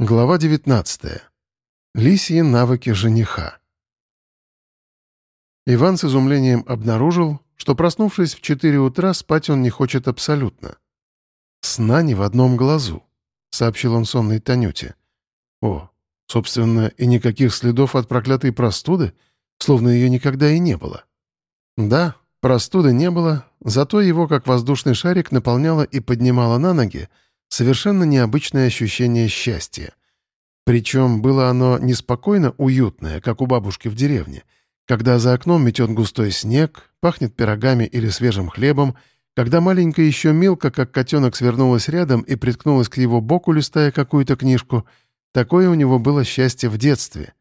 Глава 19. Лисьи навыки жениха. Иван с изумлением обнаружил, что, проснувшись в 4 утра, спать он не хочет абсолютно. «Сна не в одном глазу», — сообщил он сонной Танюте. «О, собственно, и никаких следов от проклятой простуды, словно ее никогда и не было». Да, простуды не было, зато его, как воздушный шарик, наполняло и поднимало на ноги, совершенно необычное ощущение счастья. Причем было оно неспокойно уютное, как у бабушки в деревне, когда за окном метет густой снег, пахнет пирогами или свежим хлебом, когда маленькая еще мелко, как котенок, свернулась рядом и приткнулась к его боку, листая какую-то книжку, такое у него было счастье в детстве.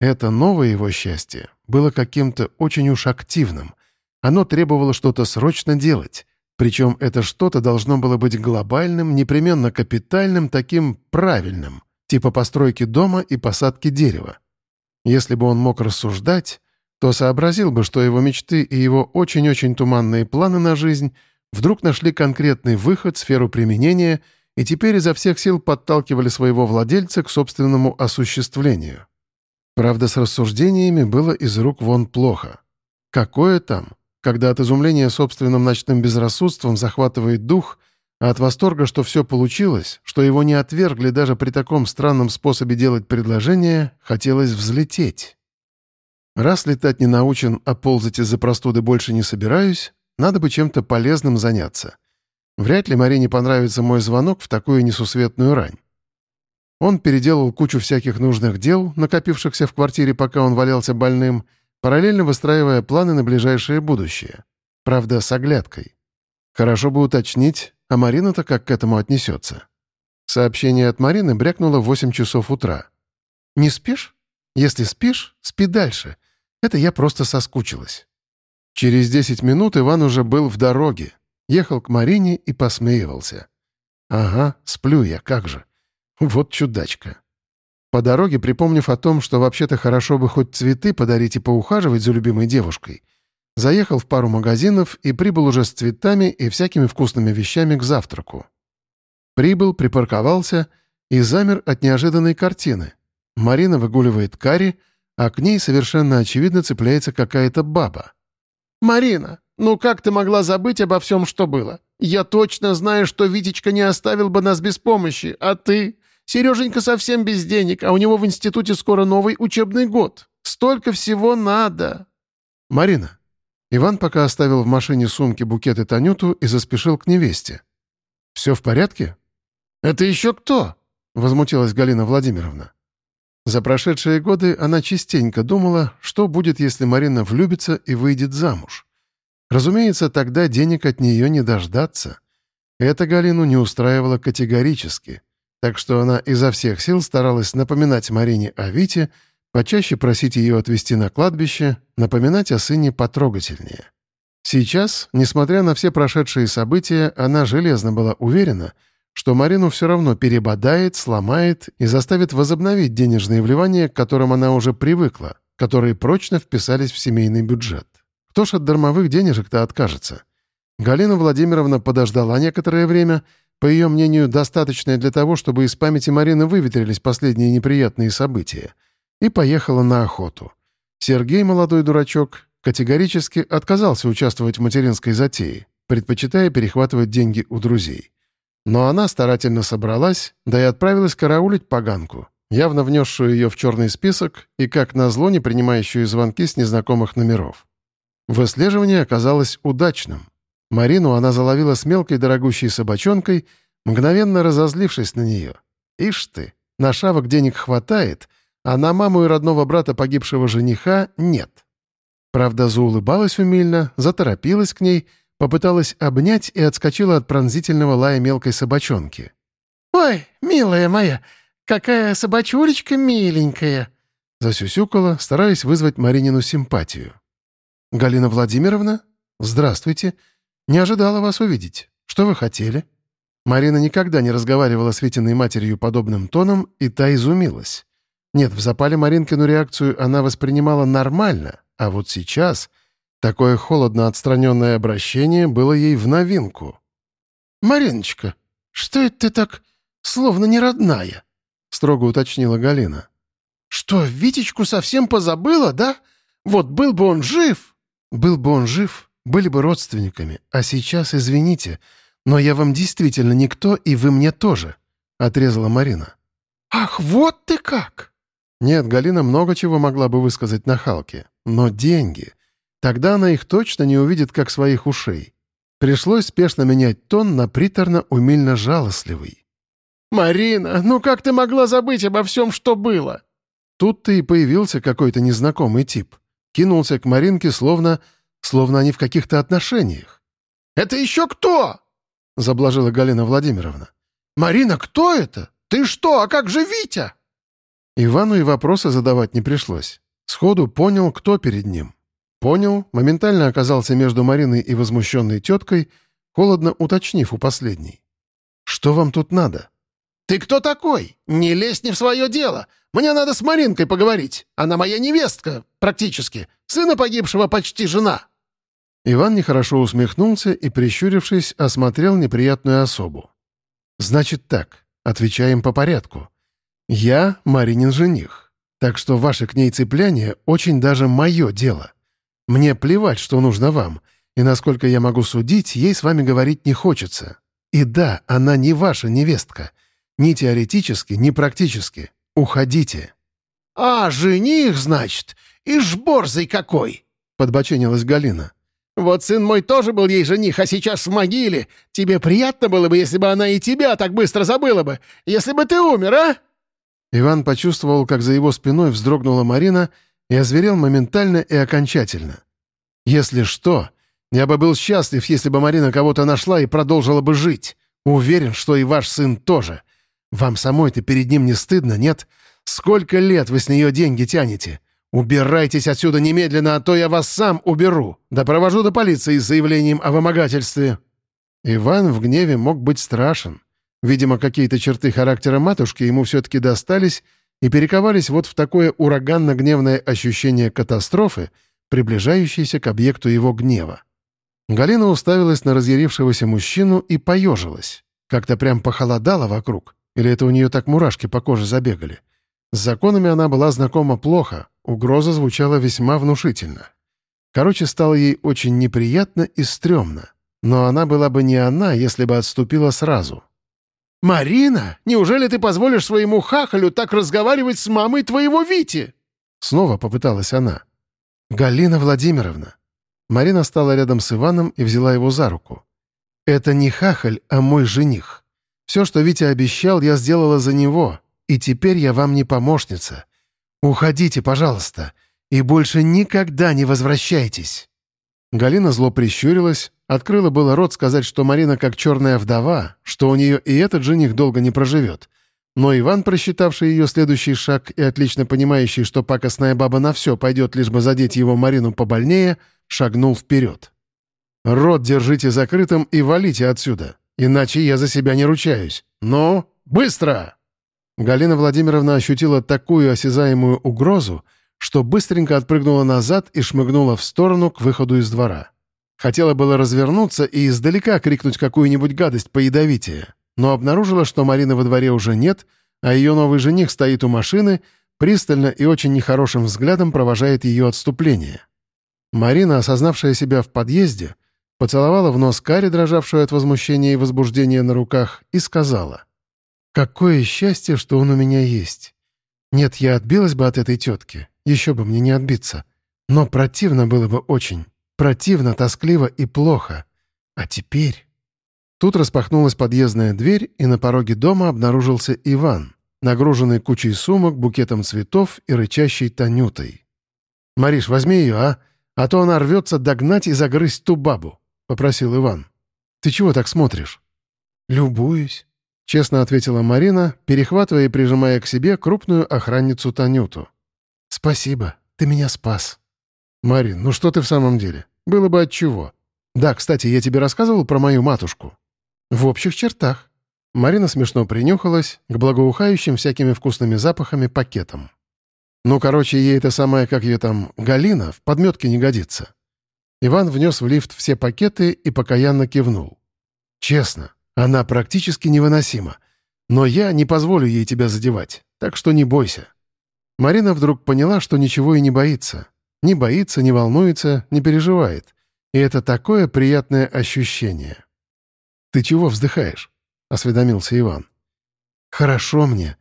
Это новое его счастье было каким-то очень уж активным. Оно требовало что-то срочно делать, причем это что-то должно было быть глобальным, непременно капитальным, таким правильным, типа постройки дома и посадки дерева. Если бы он мог рассуждать, то сообразил бы, что его мечты и его очень-очень туманные планы на жизнь вдруг нашли конкретный выход, сферу применения и теперь изо всех сил подталкивали своего владельца к собственному осуществлению. Правда, с рассуждениями было из рук вон плохо. Какое там? Когда от изумления собственным ночным безрассудством захватывает дух, а от восторга, что все получилось, что его не отвергли даже при таком странном способе делать предложение, хотелось взлететь. Раз летать не научен, а ползать из-за простуды больше не собираюсь, надо бы чем-то полезным заняться. Вряд ли Марине понравится мой звонок в такую несусветную рань. Он переделал кучу всяких нужных дел, накопившихся в квартире, пока он валялся больным, параллельно выстраивая планы на ближайшее будущее. Правда, с оглядкой. Хорошо бы уточнить, а Марина-то как к этому отнесется. Сообщение от Марины брякнуло в 8 часов утра. «Не спишь? Если спишь, спи дальше. Это я просто соскучилась». Через 10 минут Иван уже был в дороге, ехал к Марине и посмеивался. «Ага, сплю я, как же. Вот чудачка». По дороге, припомнив о том, что вообще-то хорошо бы хоть цветы подарить и поухаживать за любимой девушкой, заехал в пару магазинов и прибыл уже с цветами и всякими вкусными вещами к завтраку. Прибыл, припарковался и замер от неожиданной картины. Марина выгуливает карри, а к ней совершенно очевидно цепляется какая-то баба. «Марина, ну как ты могла забыть обо всем, что было? Я точно знаю, что Витечка не оставил бы нас без помощи, а ты...» Сереженька совсем без денег, а у него в институте скоро новый учебный год. Столько всего надо!» «Марина». Иван пока оставил в машине сумки букеты Танюту и заспешил к невесте. «Все в порядке?» «Это еще кто?» — возмутилась Галина Владимировна. За прошедшие годы она частенько думала, что будет, если Марина влюбится и выйдет замуж. Разумеется, тогда денег от нее не дождаться. Это Галину не устраивало категорически так что она изо всех сил старалась напоминать Марине о Вите, почаще просить ее отвезти на кладбище, напоминать о сыне потрогательнее. Сейчас, несмотря на все прошедшие события, она железно была уверена, что Марину все равно перебодает, сломает и заставит возобновить денежные вливания, к которым она уже привыкла, которые прочно вписались в семейный бюджет. Кто ж от дармовых денежек-то откажется? Галина Владимировна подождала некоторое время — по ее мнению, достаточное для того, чтобы из памяти Марины выветрились последние неприятные события, и поехала на охоту. Сергей, молодой дурачок, категорически отказался участвовать в материнской затее, предпочитая перехватывать деньги у друзей. Но она старательно собралась, да и отправилась караулить поганку, явно внесшую ее в черный список и, как назло, не принимающую звонки с незнакомых номеров. Выслеживание оказалось удачным. Марину она заловила с мелкой дорогущей собачонкой, мгновенно разозлившись на нее. Ишь ты, на шавок денег хватает, а на маму и родного брата погибшего жениха нет. Правда, заулыбалась умильно, заторопилась к ней, попыталась обнять и отскочила от пронзительного лая мелкой собачонки. «Ой, милая моя, какая собачулечка миленькая!» Засюсюкала, стараясь вызвать Маринину симпатию. «Галина Владимировна? Здравствуйте. «Не ожидала вас увидеть. Что вы хотели?» Марина никогда не разговаривала с Витиной матерью подобным тоном, и та изумилась. Нет, в запале Маринкину реакцию она воспринимала нормально, а вот сейчас такое холодно отстраненное обращение было ей в новинку. «Мариночка, что это ты так, словно не родная?» — строго уточнила Галина. «Что, Витечку совсем позабыла, да? Вот был бы он жив!» «Был бы он жив, были бы родственниками. А сейчас, извините, но я вам действительно никто, и вы мне тоже», — отрезала Марина. «Ах, вот ты как!» Нет, Галина много чего могла бы высказать на Халке. Но деньги... Тогда она их точно не увидит, как своих ушей. Пришлось спешно менять тон на приторно-умильно-жалостливый. «Марина, ну как ты могла забыть обо всем, что было?» Тут-то и появился какой-то незнакомый тип. Кинулся к Маринке, словно... словно они в каких-то отношениях. «Это еще кто?» — заблажила Галина Владимировна. «Марина, кто это? Ты что, а как же Витя?» Ивану и вопросы задавать не пришлось. Сходу понял, кто перед ним. Понял, моментально оказался между Мариной и возмущенной теткой, холодно уточнив у последней. «Что вам тут надо?» «Ты кто такой? Не лезь не в свое дело. Мне надо с Маринкой поговорить. Она моя невестка, практически. Сына погибшего почти жена». Иван нехорошо усмехнулся и, прищурившись, осмотрел неприятную особу. «Значит так, отвечаем по порядку. Я Маринин жених, так что ваше к ней цепляние очень даже мое дело. Мне плевать, что нужно вам, и, насколько я могу судить, ей с вами говорить не хочется. И да, она не ваша невестка. Ни теоретически, ни практически. Уходите». «А, жених, значит? И жборзый какой!» — подбоченилась Галина. «Вот сын мой тоже был ей жених, а сейчас в могиле. Тебе приятно было бы, если бы она и тебя так быстро забыла бы, если бы ты умер, а?» Иван почувствовал, как за его спиной вздрогнула Марина и озверел моментально и окончательно. «Если что, я бы был счастлив, если бы Марина кого-то нашла и продолжила бы жить. Уверен, что и ваш сын тоже. Вам самой-то перед ним не стыдно, нет? Сколько лет вы с нее деньги тянете? Убирайтесь отсюда немедленно, а то я вас сам уберу. Да провожу до полиции с заявлением о вымогательстве». Иван в гневе мог быть страшен. Видимо, какие-то черты характера матушки ему все-таки достались и перековались вот в такое ураганно-гневное ощущение катастрофы, приближающейся к объекту его гнева. Галина уставилась на разъярившегося мужчину и поежилась. Как-то прям похолодало вокруг. Или это у нее так мурашки по коже забегали? С законами она была знакома плохо, угроза звучала весьма внушительно. Короче, стало ей очень неприятно и стрёмно. Но она была бы не она, если бы отступила сразу. «Марина, неужели ты позволишь своему хахалю так разговаривать с мамой твоего Вити?» Снова попыталась она. «Галина Владимировна». Марина стала рядом с Иваном и взяла его за руку. «Это не хахаль, а мой жених. Все, что Витя обещал, я сделала за него, и теперь я вам не помощница. Уходите, пожалуйста, и больше никогда не возвращайтесь». Галина зло прищурилась, открыла было рот сказать, что Марина как черная вдова, что у нее и этот жених долго не проживет. Но Иван, просчитавший ее следующий шаг и отлично понимающий, что пакостная баба на все пойдет, лишь бы задеть его Марину побольнее, шагнул вперед. «Рот держите закрытым и валите отсюда, иначе я за себя не ручаюсь. Но быстро!» Галина Владимировна ощутила такую осязаемую угрозу, что быстренько отпрыгнула назад и шмыгнула в сторону к выходу из двора. Хотела было развернуться и издалека крикнуть какую-нибудь гадость поядовитее, но обнаружила, что Марины во дворе уже нет, а ее новый жених стоит у машины, пристально и очень нехорошим взглядом провожает ее отступление. Марина, осознавшая себя в подъезде, поцеловала в нос Кари, дрожавшую от возмущения и возбуждения на руках, и сказала, «Какое счастье, что он у меня есть. Нет, я отбилась бы от этой тетки, еще бы мне не отбиться. Но противно было бы очень. Противно, тоскливо и плохо. А теперь... Тут распахнулась подъездная дверь, и на пороге дома обнаружился Иван, нагруженный кучей сумок, букетом цветов и рычащей Танютой. «Мариш, возьми ее, а? А то она рвется догнать и загрызть ту бабу», — попросил Иван. «Ты чего так смотришь?» «Любуюсь», — честно ответила Марина, перехватывая и прижимая к себе крупную охранницу Танюту. «Спасибо, ты меня спас». «Марин, ну что ты в самом деле? Было бы отчего. Да, кстати, я тебе рассказывал про мою матушку?» «В общих чертах». Марина смешно принюхалась к благоухающим всякими вкусными запахами пакетам. «Ну, короче, ей это самое, как ее там, Галина, в подметке не годится». Иван внес в лифт все пакеты и покаянно кивнул. «Честно, она практически невыносима. Но я не позволю ей тебя задевать, так что не бойся». Марина вдруг поняла, что ничего и не боится. Не боится, не волнуется, не переживает. И это такое приятное ощущение. «Ты чего вздыхаешь?» — осведомился Иван. «Хорошо мне.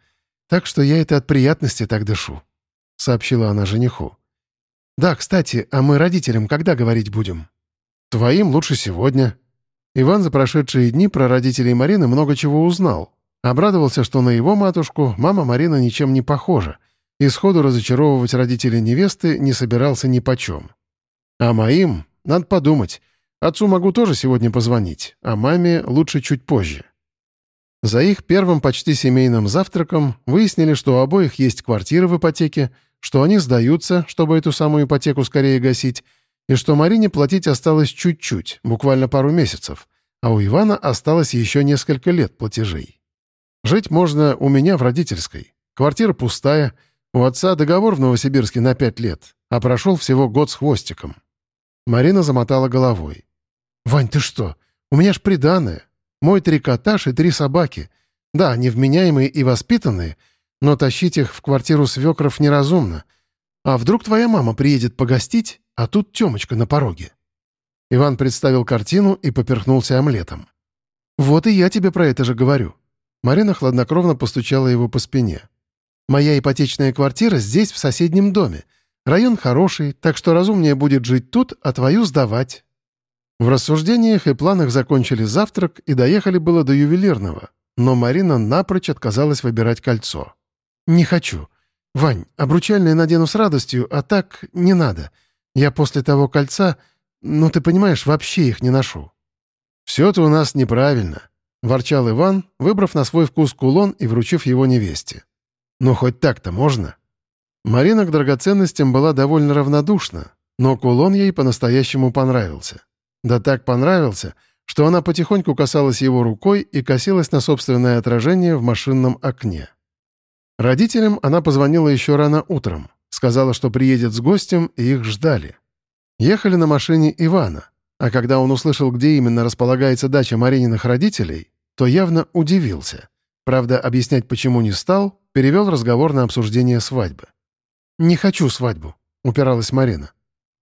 Так что я это от приятности так дышу», — сообщила она жениху. «Да, кстати, а мы родителям когда говорить будем?» «Твоим лучше сегодня». Иван за прошедшие дни про родителей Марины много чего узнал. Обрадовался, что на его матушку мама Марина ничем не похожа, и сходу разочаровывать родителей невесты не собирался ни почем. А моим, надо подумать, отцу могу тоже сегодня позвонить, а маме лучше чуть позже. За их первым почти семейным завтраком выяснили, что у обоих есть квартиры в ипотеке, что они сдаются, чтобы эту самую ипотеку скорее гасить, и что Марине платить осталось чуть-чуть, буквально пару месяцев, а у Ивана осталось еще несколько лет платежей. Жить можно у меня в родительской. Квартира пустая, у отца договор в Новосибирске на пять лет, а прошел всего год с хвостиком. Марина замотала головой. «Вань, ты что? У меня ж приданное. Мой трикотаж и три собаки. Да, они вменяемые и воспитанные, но тащить их в квартиру свекров неразумно. А вдруг твоя мама приедет погостить, а тут Тёмочка на пороге?» Иван представил картину и поперхнулся омлетом. «Вот и я тебе про это же говорю». Марина хладнокровно постучала его по спине. «Моя ипотечная квартира здесь, в соседнем доме. Район хороший, так что разумнее будет жить тут, а твою сдавать». В рассуждениях и планах закончили завтрак и доехали было до ювелирного, но Марина напрочь отказалась выбирать кольцо. «Не хочу. Вань, обручальное надену с радостью, а так не надо. Я после того кольца, ну ты понимаешь, вообще их не ношу». «Все-то у нас неправильно», — ворчал Иван, выбрав на свой вкус кулон и вручив его невесте. «Ну хоть так-то можно?» Марина к драгоценностям была довольно равнодушна, но кулон ей по-настоящему понравился. Да так понравился, что она потихоньку касалась его рукой и косилась на собственное отражение в машинном окне. Родителям она позвонила еще рано утром, сказала, что приедет с гостем, и их ждали. Ехали на машине Ивана, а когда он услышал, где именно располагается дача Марининых родителей, то явно удивился. Правда, объяснять почему не стал, перевел разговор на обсуждение свадьбы. «Не хочу свадьбу», — упиралась Марина.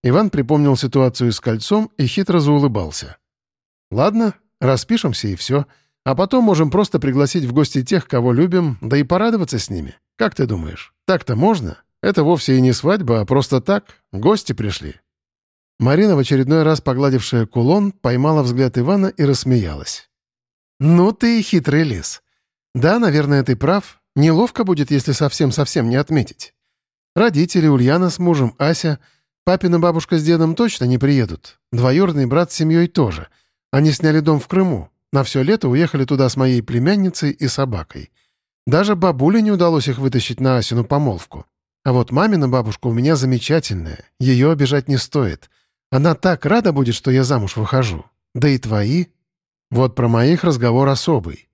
Иван припомнил ситуацию с кольцом и хитро заулыбался. «Ладно, распишемся и все. А потом можем просто пригласить в гости тех, кого любим, да и порадоваться с ними. Как ты думаешь, так-то можно? Это вовсе и не свадьба, а просто так, гости пришли». Марина, в очередной раз погладившая кулон, поймала взгляд Ивана и рассмеялась. «Ну ты хитрый лис. Да, наверное, ты прав. Неловко будет, если совсем-совсем не отметить. Родители, Ульяна с мужем, Ася — Папина бабушка с дедом точно не приедут. Двоюродный брат с семьей тоже. Они сняли дом в Крыму. На все лето уехали туда с моей племянницей и собакой. Даже бабуле не удалось их вытащить на Асину помолвку. А вот мамина бабушка у меня замечательная. Ее обижать не стоит. Она так рада будет, что я замуж выхожу. Да и твои. Вот про моих разговор особый.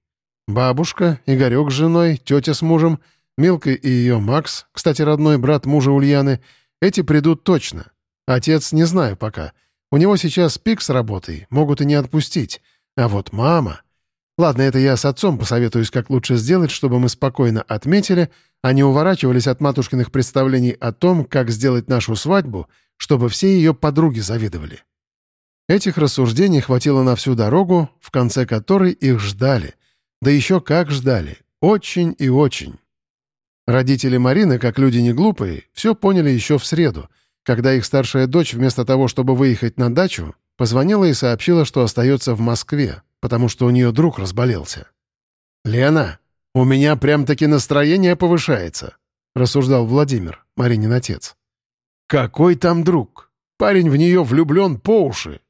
Бабушка, Игорек с женой, тетя с мужем, Милка и ее Макс, кстати, родной брат мужа Ульяны — эти придут точно. Отец не знаю пока. У него сейчас пик с работой, могут и не отпустить. А вот мама... Ладно, это я с отцом посоветуюсь, как лучше сделать, чтобы мы спокойно отметили, а не уворачивались от матушкиных представлений о том, как сделать нашу свадьбу, чтобы все ее подруги завидовали. Этих рассуждений хватило на всю дорогу, в конце которой их ждали. Да еще как ждали. Очень и очень. Родители Марины, как люди не глупые, все поняли еще в среду, когда их старшая дочь вместо того, чтобы выехать на дачу, позвонила и сообщила, что остается в Москве, потому что у нее друг разболелся. «Лена, у меня прям-таки настроение повышается», — рассуждал Владимир, Маринин отец. «Какой там друг? Парень в нее влюблен по уши».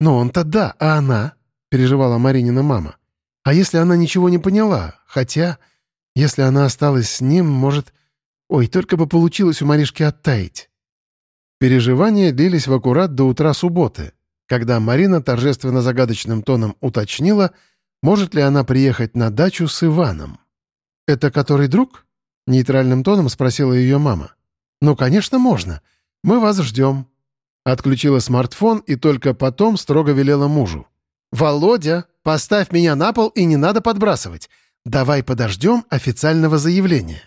«Ну он-то да, а она?» — переживала Маринина мама. «А если она ничего не поняла? Хотя...» Если она осталась с ним, может... Ой, только бы получилось у Маришки оттаять. Переживания длились в аккурат до утра субботы, когда Марина торжественно-загадочным тоном уточнила, может ли она приехать на дачу с Иваном. «Это который друг?» — нейтральным тоном спросила ее мама. «Ну, конечно, можно. Мы вас ждем». Отключила смартфон и только потом строго велела мужу. «Володя, поставь меня на пол и не надо подбрасывать. Давай подождем официального заявления.